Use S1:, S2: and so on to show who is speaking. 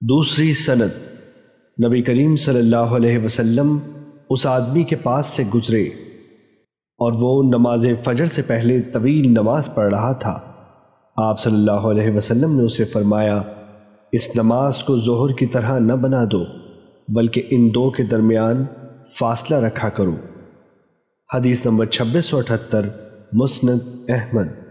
S1: دوسری سند۔ نبی کریم صلی اللہ علیہ وسلم اس آدمی کے پاس سے گزرے اور وہ نماز فجر سے پہلے طویل نماز پڑھ رہا تھا۔ آپ صلی اللہ علیہ وسلم نے اسے فرمایا، اس نماز کو ظہر کی طرح نہ بنا دو، بلکہ ان دو کے درمیان فاصلہ رکھا کرو۔ حدیث نمبر چھبیس سو اٹھتر، مسند احمد۔